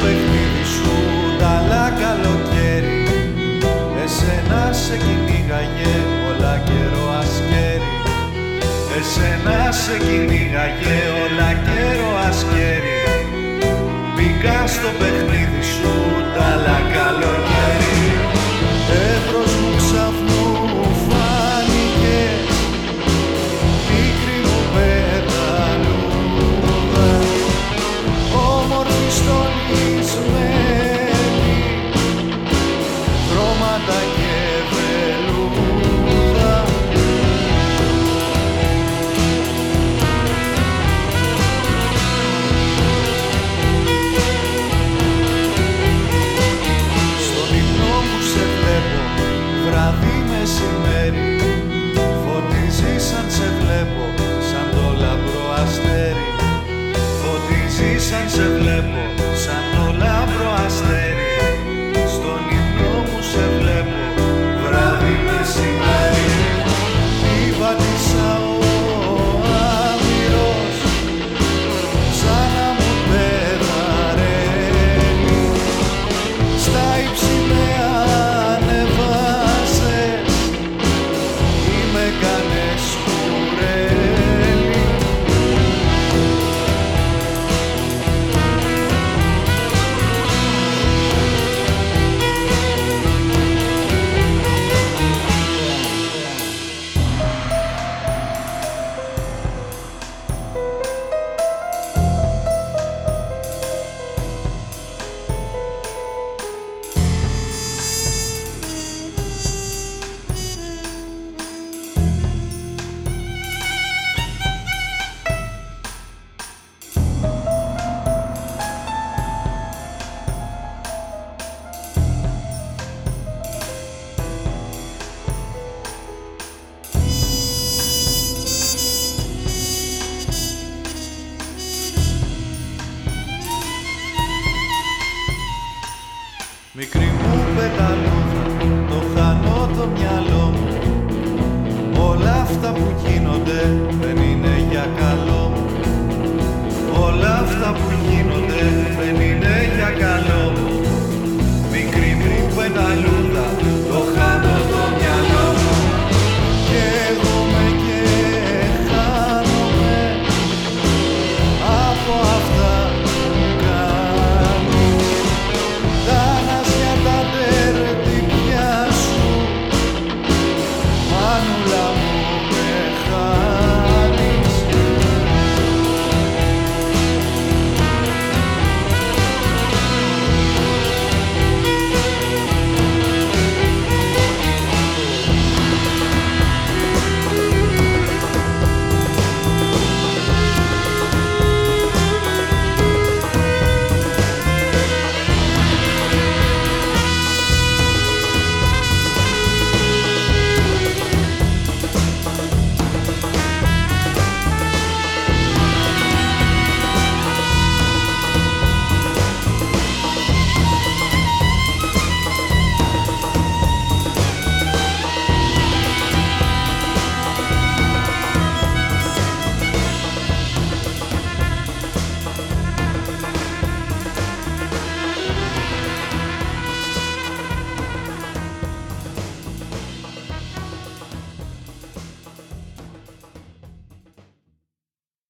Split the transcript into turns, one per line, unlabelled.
παιχνίδι σου καλά καλοκαίρι. Εσένα σε κυνήγαγε όλα καιρό ασκέρι. Εσένα σε κυνήγαγε όλα καιρό ασκέρι. Μπήκα στο παιχνίδι σου τα λακαλό Μικρή μου πεταλούδα, το χάνω το μυαλό μου. Όλα αυτά που γίνονται δεν είναι για καλό. Μου Όλα αυτά που γίνονται δεν είναι για καλό